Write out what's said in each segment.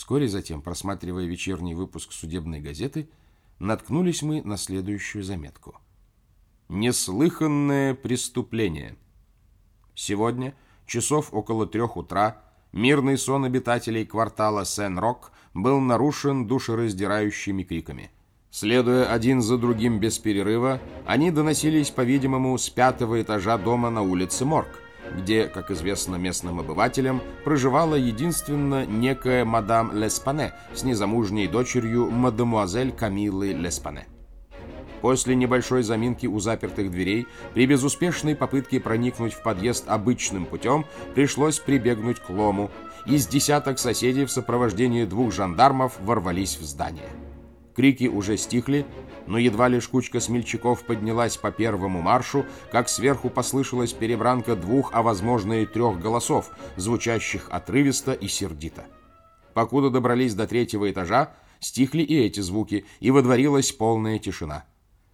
Вскоре затем, просматривая вечерний выпуск судебной газеты, наткнулись мы на следующую заметку. Неслыханное преступление. Сегодня, часов около трех утра, мирный сон обитателей квартала Сен-Рок был нарушен душераздирающими криками. Следуя один за другим без перерыва, они доносились, по-видимому, с пятого этажа дома на улице Морг, где, как известно местным обывателям, проживала единственно некая мадам Леспане с незамужней дочерью мадемуазель Камиллы Леспане. После небольшой заминки у запертых дверей, при безуспешной попытке проникнуть в подъезд обычным путем, пришлось прибегнуть к лому. Из десяток соседей в сопровождении двух жандармов ворвались в здание. Крики уже стихли, но едва лишь кучка смельчаков поднялась по первому маршу, как сверху послышалась перебранка двух, а возможно и трех голосов, звучащих отрывисто и сердито. Покуда добрались до третьего этажа, стихли и эти звуки, и водворилась полная тишина.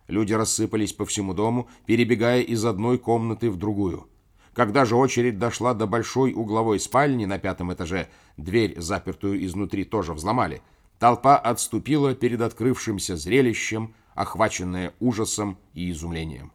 Люди рассыпались по всему дому, перебегая из одной комнаты в другую. Когда же очередь дошла до большой угловой спальни на пятом этаже, дверь, запертую изнутри, тоже взломали – Толпа отступила перед открывшимся зрелищем, охваченная ужасом и изумлением.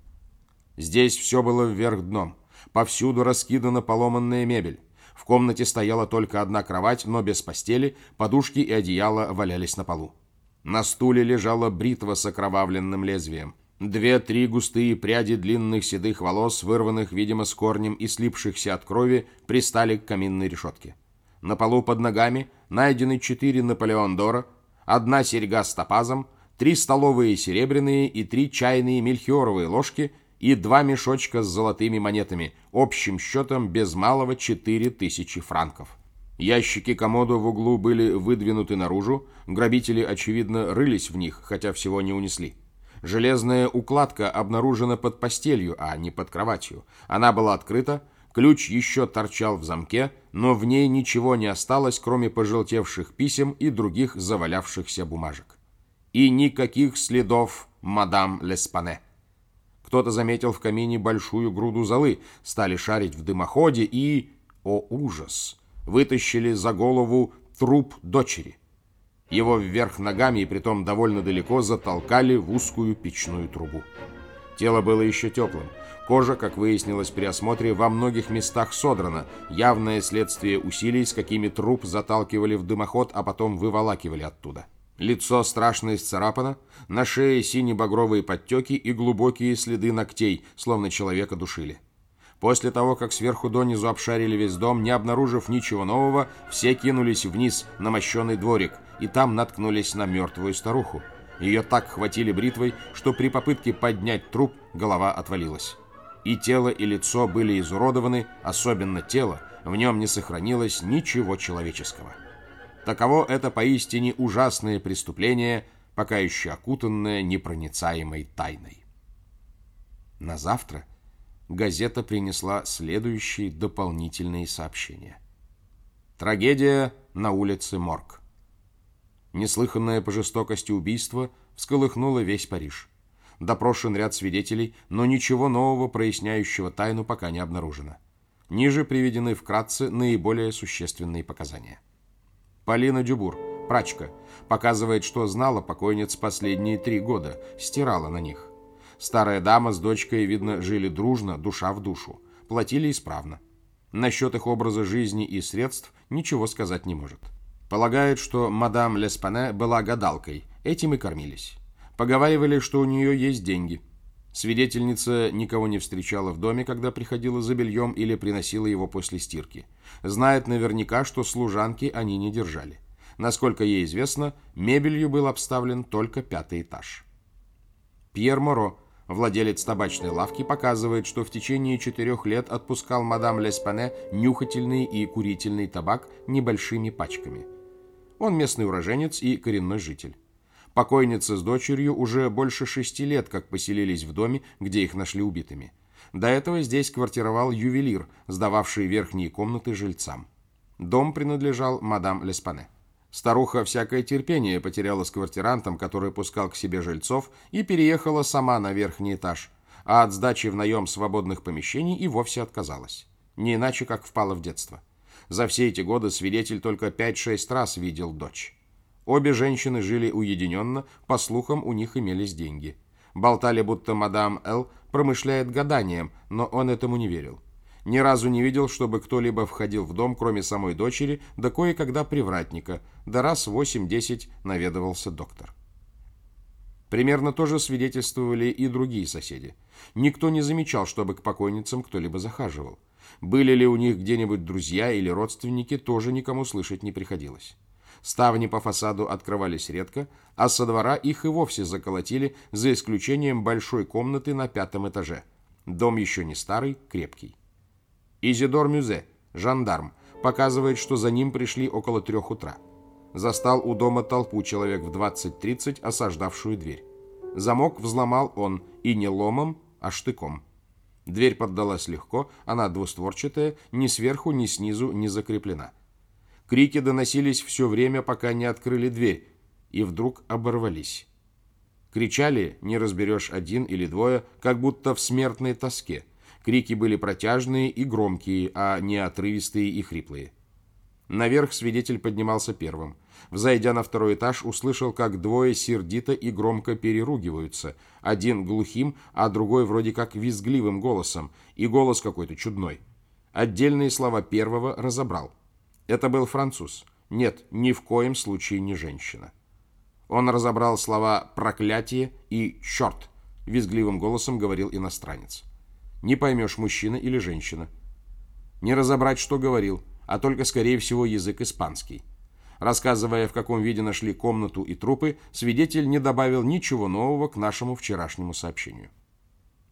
Здесь все было вверх дном. Повсюду раскидана поломанная мебель. В комнате стояла только одна кровать, но без постели, подушки и одеяло валялись на полу. На стуле лежала бритва с окровавленным лезвием. Две-три густые пряди длинных седых волос, вырванных, видимо, с корнем и слипшихся от крови, пристали к каминной решетке. На полу под ногами найдены четыре Наполеон Дора, одна серьга с топазом, три столовые серебряные и три чайные мельхиоровые ложки и два мешочка с золотыми монетами, общим счетом без малого четыре тысячи франков. Ящики комода в углу были выдвинуты наружу, грабители, очевидно, рылись в них, хотя всего не унесли. Железная укладка обнаружена под постелью, а не под кроватью. Она была открыта, Ключ еще торчал в замке, но в ней ничего не осталось, кроме пожелтевших писем и других завалявшихся бумажек. И никаких следов мадам Леспане. Кто-то заметил в камине большую груду золы, стали шарить в дымоходе и... О, ужас! Вытащили за голову труп дочери. Его вверх ногами и притом довольно далеко затолкали в узкую печную трубу. Тело было еще теплым. Кожа, как выяснилось при осмотре, во многих местах содрана, явное следствие усилий, с какими труп заталкивали в дымоход, а потом выволакивали оттуда. Лицо страшно исцарапано, на шее сине-багровые подтеки и глубокие следы ногтей, словно человека душили. После того, как сверху донизу обшарили весь дом, не обнаружив ничего нового, все кинулись вниз на мощенный дворик, и там наткнулись на мертвую старуху. Ее так хватили бритвой, что при попытке поднять труп голова отвалилась. И тело, и лицо были изуродованы, особенно тело, в нем не сохранилось ничего человеческого. Таково это поистине ужасное преступление, пока еще окутанное непроницаемой тайной. На завтра газета принесла следующие дополнительные сообщения. Трагедия на улице Морг. Неслыханное по жестокости убийство всколыхнуло весь Париж. Допрошен ряд свидетелей, но ничего нового, проясняющего тайну, пока не обнаружено. Ниже приведены вкратце наиболее существенные показания. Полина Дюбур, прачка, показывает, что знала покойниц последние три года, стирала на них. Старая дама с дочкой, видно, жили дружно, душа в душу, платили исправно. Насчет их образа жизни и средств ничего сказать не может. Полагает, что мадам Леспане была гадалкой, этим и кормились. Поговаривали, что у нее есть деньги. Свидетельница никого не встречала в доме, когда приходила за бельем или приносила его после стирки. Знает наверняка, что служанки они не держали. Насколько ей известно, мебелью был обставлен только пятый этаж. Пьер Моро, владелец табачной лавки, показывает, что в течение четырех лет отпускал мадам Леспане нюхательный и курительный табак небольшими пачками. Он местный уроженец и коренной житель. Покойница с дочерью уже больше шести лет как поселились в доме, где их нашли убитыми. До этого здесь квартировал ювелир, сдававший верхние комнаты жильцам. Дом принадлежал мадам Леспане. Старуха всякое терпение потеряла с квартирантом, который пускал к себе жильцов, и переехала сама на верхний этаж, а от сдачи в наем свободных помещений и вовсе отказалась. Не иначе, как впала в детство. За все эти годы свидетель только 5-6 раз видел дочь. Обе женщины жили уединенно, по слухам, у них имелись деньги. Болтали, будто мадам Л. промышляет гаданием, но он этому не верил. Ни разу не видел, чтобы кто-либо входил в дом, кроме самой дочери, да кое-когда привратника, да раз восемь-десять наведывался доктор. Примерно то же свидетельствовали и другие соседи. Никто не замечал, чтобы к покойницам кто-либо захаживал. Были ли у них где-нибудь друзья или родственники, тоже никому слышать не приходилось. Ставни по фасаду открывались редко, а со двора их и вовсе заколотили, за исключением большой комнаты на пятом этаже. Дом еще не старый, крепкий. Изидор Мюзе, жандарм, показывает, что за ним пришли около трех утра. Застал у дома толпу человек в 20-30, осаждавшую дверь. Замок взломал он и не ломом, а штыком. Дверь поддалась легко, она двустворчатая, ни сверху, ни снизу не закреплена. Крики доносились все время, пока не открыли дверь, и вдруг оборвались. Кричали, не разберешь один или двое, как будто в смертной тоске. Крики были протяжные и громкие, а не отрывистые и хриплые. Наверх свидетель поднимался первым. Взойдя на второй этаж, услышал, как двое сердито и громко переругиваются. Один глухим, а другой вроде как визгливым голосом, и голос какой-то чудной. Отдельные слова первого разобрал. Это был француз. Нет, ни в коем случае не женщина. Он разобрал слова «проклятие» и «черт», визгливым голосом говорил иностранец. Не поймешь, мужчина или женщина. Не разобрать, что говорил, а только, скорее всего, язык испанский. Рассказывая, в каком виде нашли комнату и трупы, свидетель не добавил ничего нового к нашему вчерашнему сообщению.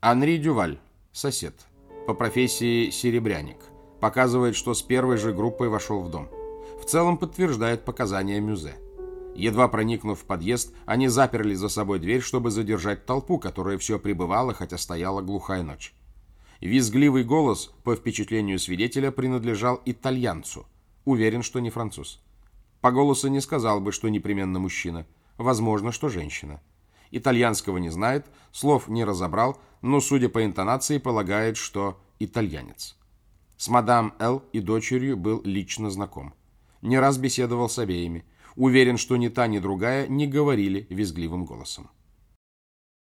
Анри Дюваль, сосед, по профессии серебряник, показывает, что с первой же группой вошел в дом. В целом подтверждает показания Мюзе. Едва проникнув в подъезд, они заперли за собой дверь, чтобы задержать толпу, которая все пребывала, хотя стояла глухая ночь. Визгливый голос, по впечатлению свидетеля, принадлежал итальянцу. Уверен, что не француз. По голосу не сказал бы, что непременно мужчина. Возможно, что женщина. Итальянского не знает, слов не разобрал, но, судя по интонации, полагает, что итальянец. С мадам Л. и дочерью был лично знаком. Не раз беседовал с обеими. Уверен, что ни та, ни другая не говорили визгливым голосом.